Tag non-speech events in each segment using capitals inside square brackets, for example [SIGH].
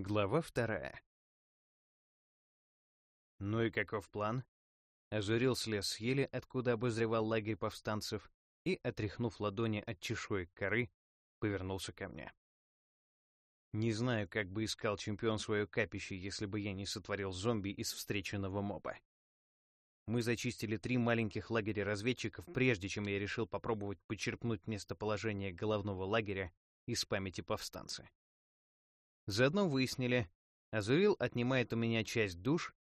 Глава вторая. Ну и каков план? Ожурил слез с откуда обозревал лагерь повстанцев, и, отряхнув ладони от чешуек коры, повернулся ко мне. Не знаю, как бы искал чемпион свое капище, если бы я не сотворил зомби из встреченного моба. Мы зачистили три маленьких лагеря разведчиков, прежде чем я решил попробовать почерпнуть местоположение головного лагеря из памяти повстанца. Заодно выяснили, Азурил отнимает у меня часть душ,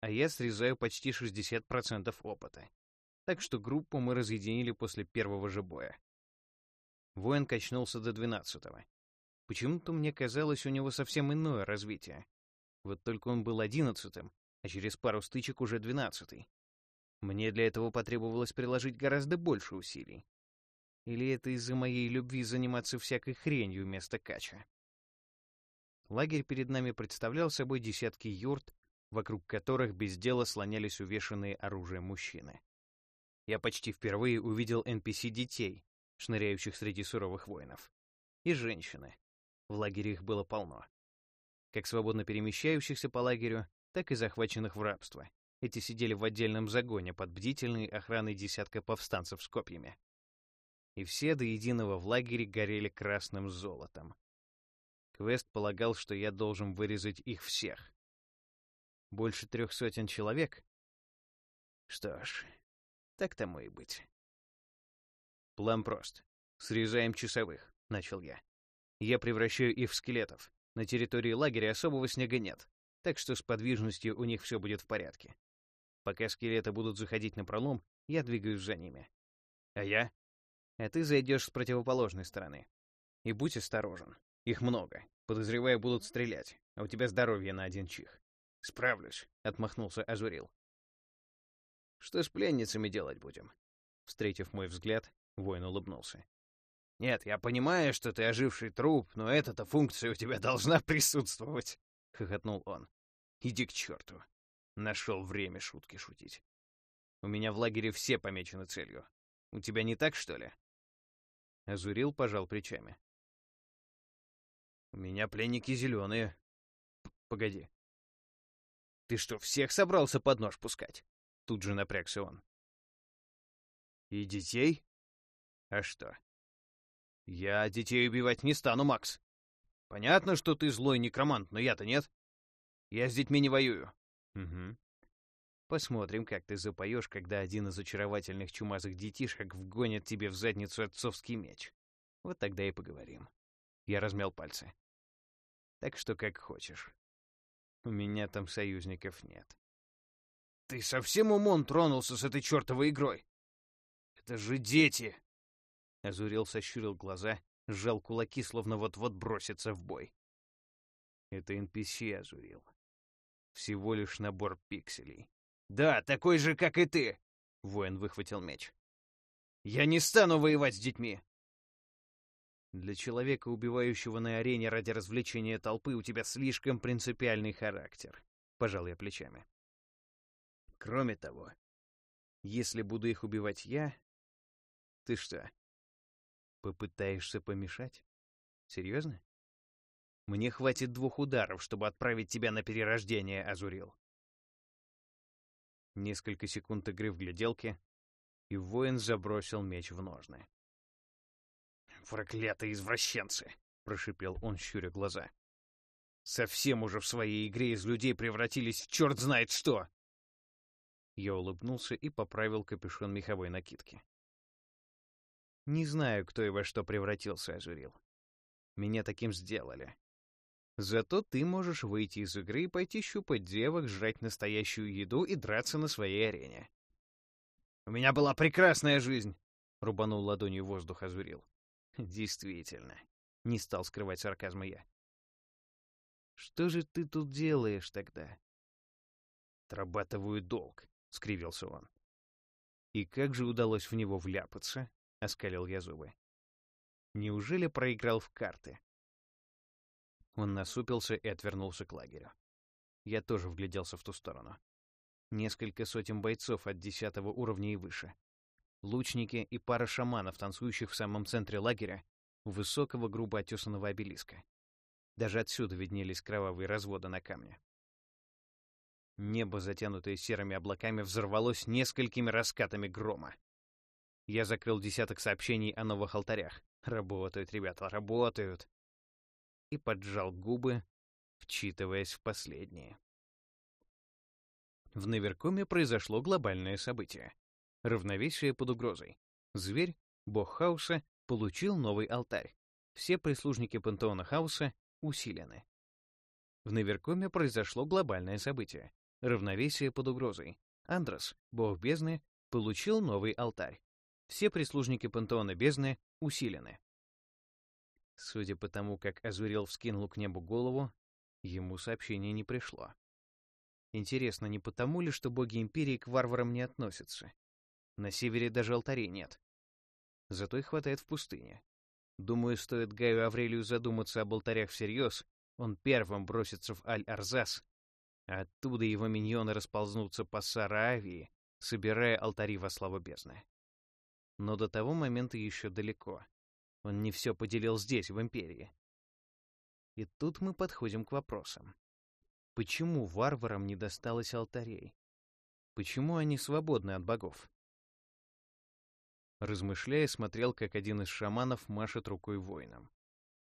а я срезаю почти 60% опыта. Так что группу мы разъединили после первого же боя. Воин качнулся до 12-го. Почему-то мне казалось, у него совсем иное развитие. Вот только он был одиннадцатым, а через пару стычек уже двенадцатый. Мне для этого потребовалось приложить гораздо больше усилий. Или это из-за моей любви заниматься всякой хренью вместо кача? Лагерь перед нами представлял собой десятки юрт, вокруг которых без дела слонялись увешанные оружием мужчины. Я почти впервые увидел NPC-детей, шныряющих среди суровых воинов. И женщины. В лагере их было полно. Как свободно перемещающихся по лагерю, так и захваченных в рабство. Эти сидели в отдельном загоне под бдительной охраной десятка повстанцев с копьями. И все до единого в лагере горели красным золотом. Квест полагал, что я должен вырезать их всех. Больше трех сотен человек? Что ж, так тому и быть. План прост. Срезаем часовых, — начал я. Я превращаю их в скелетов. На территории лагеря особого снега нет, так что с подвижностью у них все будет в порядке. Пока скелеты будут заходить на пролом, я двигаюсь за ними. А я? А ты зайдешь с противоположной стороны. И будь осторожен. Их много. Подозревая, будут стрелять, а у тебя здоровье на один чих. Справлюсь, отмахнулся Азурил. Что с пленницами делать будем? Встретив мой взгляд, воин улыбнулся. Нет, я понимаю, что ты оживший труп, но эта-то функция у тебя должна присутствовать, хохотнул он. Иди к черту. Нашел время шутки шутить. У меня в лагере все помечены целью. У тебя не так, что ли? Азурил пожал плечами. У меня пленники зеленые. Погоди. Ты что, всех собрался под нож пускать? Тут же напрягся он. И детей? А что? Я детей убивать не стану, Макс. Понятно, что ты злой некромант, но я-то нет. Я с детьми не воюю. Угу. Посмотрим, как ты запоешь, когда один из очаровательных чумазых детишек вгонит тебе в задницу отцовский меч. Вот тогда и поговорим. Я размял пальцы. Так что как хочешь. У меня там союзников нет. Ты совсем умом тронулся с этой чертовой игрой? Это же дети! Азурил сощурил глаза, сжал кулаки, словно вот-вот бросится в бой. Это NPC, Азурил. Всего лишь набор пикселей. Да, такой же, как и ты! Воин выхватил меч. Я не стану воевать с детьми. Для человека, убивающего на арене ради развлечения толпы, у тебя слишком принципиальный характер. Пожал я плечами. Кроме того, если буду их убивать я, ты что, попытаешься помешать? Серьезно? Мне хватит двух ударов, чтобы отправить тебя на перерождение, Азурил. Несколько секунд игры в гляделке, и воин забросил меч в ножны. «Проклятые извращенцы!» — прошипел он, щуря глаза. «Совсем уже в своей игре из людей превратились в черт знает что!» Я улыбнулся и поправил капюшон меховой накидки. Не знаю, кто и во что превратился, Азурил. Меня таким сделали. Зато ты можешь выйти из игры и пойти щупать девок, жрать настоящую еду и драться на своей арене. «У меня была прекрасная жизнь!» — рубанул ладонью воздух Азурил. [LAUGHS] Действительно. Не стал скрывать сарказма я. Что же ты тут делаешь тогда? Отрабатываю долг, скривился он. И как же удалось в него вляпаться? Оскалил я зубы. Неужели проиграл в карты? Он насупился и отвернулся к лагерю. Я тоже вгляделся в ту сторону. Несколько сотен бойцов от десятого уровня и выше лучники и пара шаманов, танцующих в самом центре лагеря, у высокого грубо отесанного обелиска. Даже отсюда виднелись кровавые разводы на камне. Небо, затянутое серыми облаками, взорвалось несколькими раскатами грома. Я закрыл десяток сообщений о новых алтарях. Работают, ребята, работают. И поджал губы, вчитываясь в последние. В Наверкоме произошло глобальное событие. Равновесие под угрозой. Зверь, бог хаоса, получил новый алтарь. Все прислужники пантеона хаоса усилены. В Наверкоме произошло глобальное событие. Равновесие под угрозой. Андрос, бог бездны, получил новый алтарь. Все прислужники пантеона бездны усилены. Судя по тому, как Азурил вскинул к небу голову, ему сообщение не пришло. Интересно, не потому ли, что боги Империи к варварам не относятся? На севере даже алтарей нет. Зато их хватает в пустыне. Думаю, стоит Гаю Аврелию задуматься об алтарях всерьез, он первым бросится в Аль-Арзас, оттуда его миньоны расползнутся по Саравии, собирая алтари во славу бездны. Но до того момента еще далеко. Он не все поделил здесь, в Империи. И тут мы подходим к вопросам. Почему варварам не досталось алтарей? Почему они свободны от богов? Размышляя, смотрел, как один из шаманов машет рукой воинам.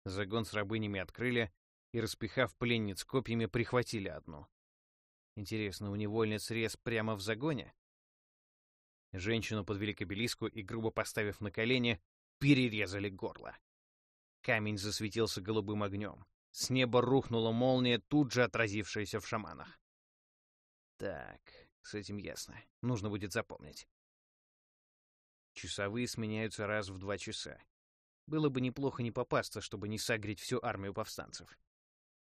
Загон с рабынями открыли и, распихав пленниц копьями, прихватили одну. Интересно, у невольниц рез прямо в загоне? Женщину подвели к обелиску и, грубо поставив на колени, перерезали горло. Камень засветился голубым огнем. С неба рухнула молния, тут же отразившаяся в шаманах. Так, с этим ясно. Нужно будет запомнить. Часовые сменяются раз в два часа. Было бы неплохо не попасться, чтобы не согреть всю армию повстанцев.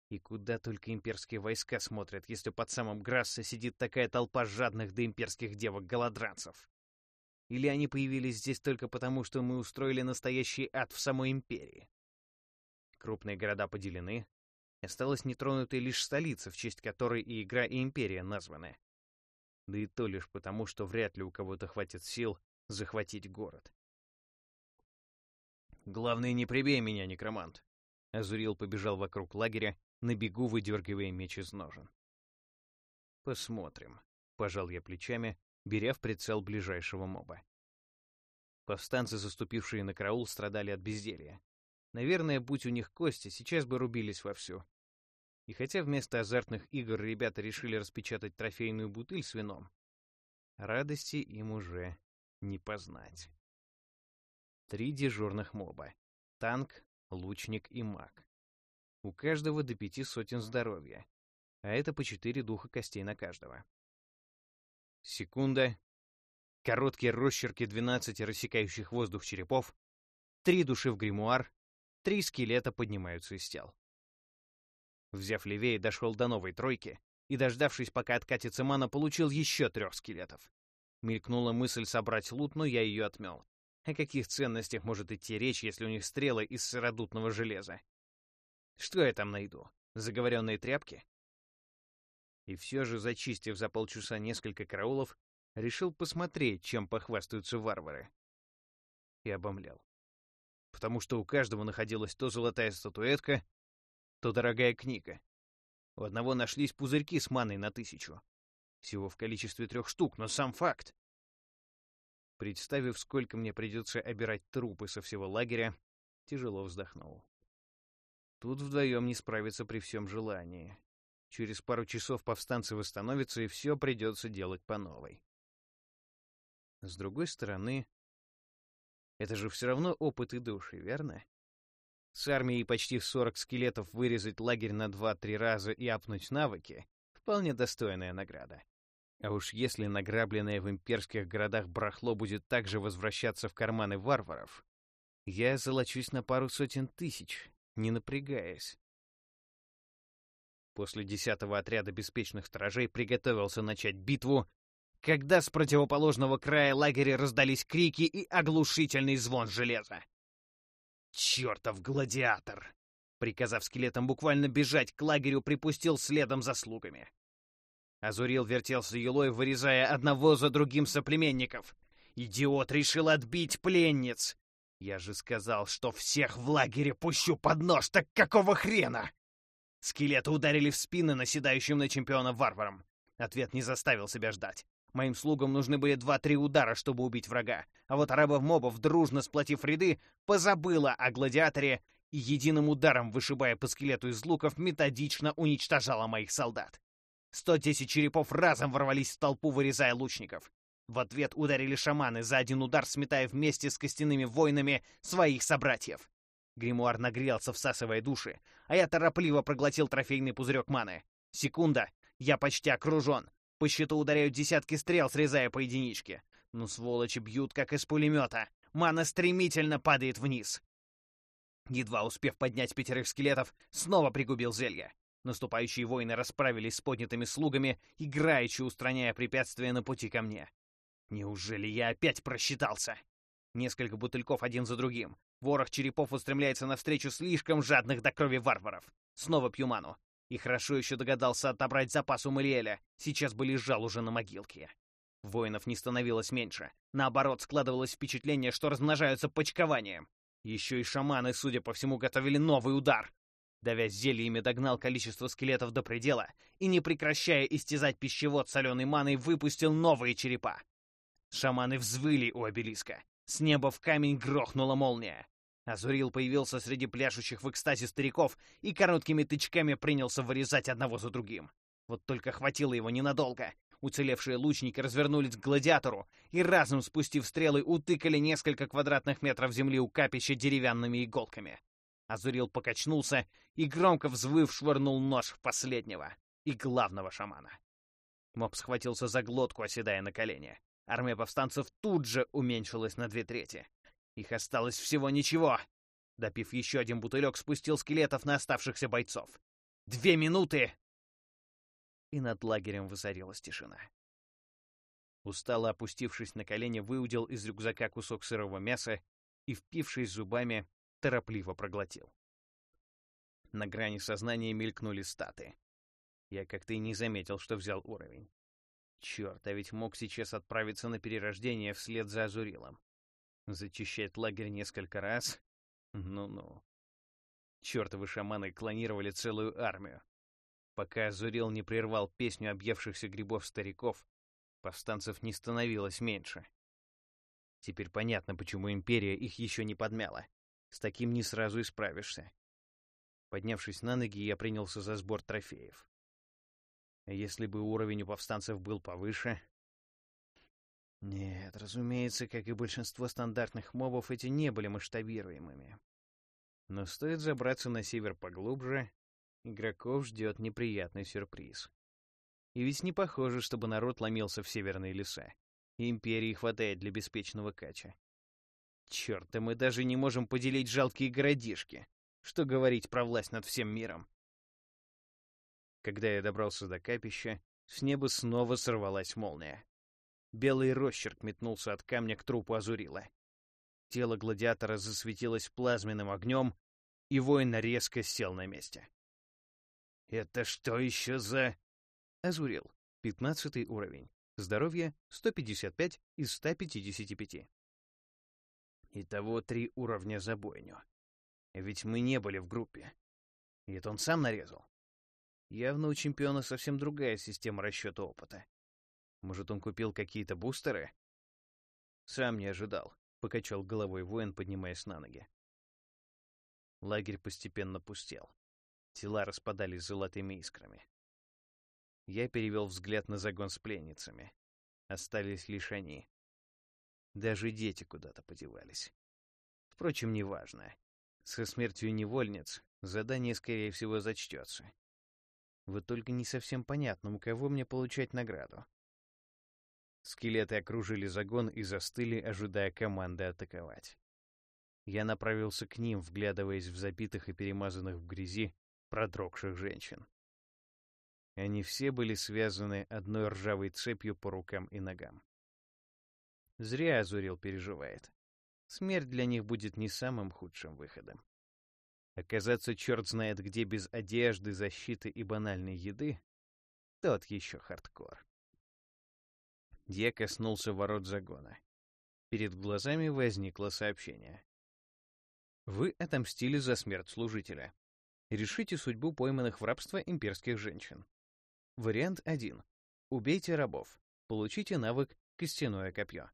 И куда только имперские войска смотрят, если под самым Грассе сидит такая толпа жадных до имперских девок-голодранцев? Или они появились здесь только потому, что мы устроили настоящий ад в самой империи? Крупные города поделены. Осталась нетронутой лишь столица, в честь которой и игра, и империя названы. Да и то лишь потому, что вряд ли у кого-то хватит сил захватить город. «Главное, не прибей меня, некромант!» Азурил побежал вокруг лагеря, на бегу выдергивая меч из ножен. «Посмотрим», — пожал я плечами, беря в прицел ближайшего моба. Повстанцы, заступившие на караул, страдали от безделья. Наверное, будь у них кости, сейчас бы рубились вовсю. И хотя вместо азартных игр ребята решили распечатать трофейную бутыль с вином, радости им уже не познать. Три дежурных моба. Танк, лучник и маг. У каждого до пяти сотен здоровья, а это по четыре духа костей на каждого. Секунда. Короткие росчерки 12 рассекающих воздух черепов. Три души в гримуар. Три скелета поднимаются из тел. Взяв левее, дошел до новой тройки и, дождавшись, пока откатится мана, получил еще трех скелетов. Мелькнула мысль собрать лут, но я ее отмел. О каких ценностях может идти речь, если у них стрелы из сыродутного железа? Что я там найду? Заговоренные тряпки? И все же, зачистив за полчаса несколько караулов, решил посмотреть, чем похвастаются варвары. И обомлел. Потому что у каждого находилась то золотая статуэтка, то дорогая книга. У одного нашлись пузырьки с маной на тысячу. Всего в количестве трех штук, но сам факт. Представив, сколько мне придется обирать трупы со всего лагеря, тяжело вздохнул. Тут вдвоем не справиться при всем желании. Через пару часов повстанцы восстановятся, и все придется делать по новой. С другой стороны, это же все равно опыт и души, верно? С армией почти 40 скелетов вырезать лагерь на 2-3 раза и апнуть навыки — вполне достойная награда. А уж если награбленное в имперских городах барахло будет также возвращаться в карманы варваров, я золочусь на пару сотен тысяч, не напрягаясь. После десятого отряда беспечных сторожей приготовился начать битву, когда с противоположного края лагеря раздались крики и оглушительный звон железа. «Чертов гладиатор!» Приказав скелетам буквально бежать к лагерю, припустил следом за слугами. Азурил вертелся елой, вырезая одного за другим соплеменников. «Идиот решил отбить пленниц!» «Я же сказал, что всех в лагере пущу под нож, так какого хрена?» Скелеты ударили в спины наседающим на чемпиона варварам. Ответ не заставил себя ждать. Моим слугам нужны были два-три удара, чтобы убить врага. А вот арабов-мобов, дружно сплотив ряды, позабыла о гладиаторе и единым ударом, вышибая по скелету из луков, методично уничтожала моих солдат. 110 черепов разом ворвались в толпу, вырезая лучников. В ответ ударили шаманы, за один удар сметая вместе с костяными воинами своих собратьев. Гримуар нагрелся, всасывая души, а я торопливо проглотил трофейный пузырек маны. Секунда, я почти окружен. По щиту ударяют десятки стрел, срезая по единичке. Ну, сволочи бьют, как из пулемета. Мана стремительно падает вниз. Едва успев поднять пятерых скелетов, снова пригубил зелье. Наступающие воины расправились с поднятыми слугами, играючи устраняя препятствия на пути ко мне. Неужели я опять просчитался? Несколько бутыльков один за другим. Ворох черепов устремляется навстречу слишком жадных до крови варваров. Снова пью ману. И хорошо еще догадался отобрать запас у Малиэля. Сейчас бы лежал уже на могилке. Воинов не становилось меньше. Наоборот, складывалось впечатление, что размножаются почкованием. Еще и шаманы, судя по всему, готовили новый удар. Давясь зельями, догнал количество скелетов до предела и, не прекращая истязать пищевод соленой маной, выпустил новые черепа. Шаманы взвыли у обелиска. С неба в камень грохнула молния. Азурил появился среди пляшущих в экстазе стариков и короткими тычками принялся вырезать одного за другим. Вот только хватило его ненадолго. Уцелевшие лучники развернулись к гладиатору и, разом спустив стрелы, утыкали несколько квадратных метров земли у капища деревянными иголками. Азурил покачнулся и, громко взвыв, швырнул нож в последнего и главного шамана. Моб схватился за глотку, оседая на колени. Армия повстанцев тут же уменьшилась на две трети. Их осталось всего ничего. Допив еще один бутылек, спустил скелетов на оставшихся бойцов. Две минуты! И над лагерем воцарилась тишина. Устало опустившись на колени, выудил из рюкзака кусок сырого мяса и, впившись зубами, торопливо проглотил. На грани сознания мелькнули статы. Я как-то и не заметил, что взял уровень. Черт, а ведь мог сейчас отправиться на перерождение вслед за Азурилом. Зачищать лагерь несколько раз? Ну-ну. Чертовы шаманы клонировали целую армию. Пока Азурил не прервал песню объевшихся грибов стариков, повстанцев не становилось меньше. Теперь понятно, почему Империя их еще не подмяла. С таким не сразу и справишься. Поднявшись на ноги, я принялся за сбор трофеев. Если бы уровень у повстанцев был повыше... Нет, разумеется, как и большинство стандартных мобов, эти не были масштабируемыми. Но стоит забраться на север поглубже, игроков ждет неприятный сюрприз. И ведь не похоже, чтобы народ ломился в северные леса. Империи хватает для беспечного кача. Черт, да мы даже не можем поделить жалкие городишки. Что говорить про власть над всем миром? Когда я добрался до капища, с неба снова сорвалась молния. Белый росчерк метнулся от камня к трупу Азурила. Тело гладиатора засветилось плазменным огнем, и воин резко сел на месте. «Это что еще за...» Азурил. Пятнадцатый уровень. Здоровье 155 из 155. Итого три уровня за бойню. Ведь мы не были в группе. И это он сам нарезал. Явно у чемпиона совсем другая система расчета опыта. Может, он купил какие-то бустеры? Сам не ожидал, покачал головой воин, поднимаясь на ноги. Лагерь постепенно пустел. Тела распадались золотыми искрами. Я перевел взгляд на загон с пленницами. Остались лишь они. Даже дети куда-то подевались. Впрочем, неважно. Со смертью невольниц задание, скорее всего, зачтется. Вот только не совсем понятно, у кого мне получать награду. Скелеты окружили загон и застыли, ожидая команды атаковать. Я направился к ним, вглядываясь в забитых и перемазанных в грязи продрогших женщин. Они все были связаны одной ржавой цепью по рукам и ногам. Зря Азурил переживает. Смерть для них будет не самым худшим выходом. Оказаться черт знает где без одежды, защиты и банальной еды — тот еще хардкор. Я коснулся ворот загона. Перед глазами возникло сообщение. Вы отомстили за смерть служителя. Решите судьбу пойманных в рабство имперских женщин. Вариант 1. Убейте рабов. Получите навык «Костяное копье».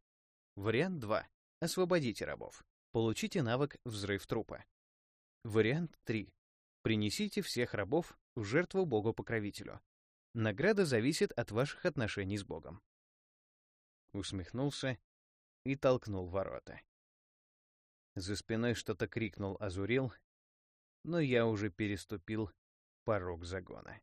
Вариант 2. Освободите рабов. Получите навык «Взрыв трупа». Вариант 3. Принесите всех рабов в жертву Богу-покровителю. Награда зависит от ваших отношений с Богом. Усмехнулся и толкнул ворота. За спиной что-то крикнул Азурил, но я уже переступил порог загона.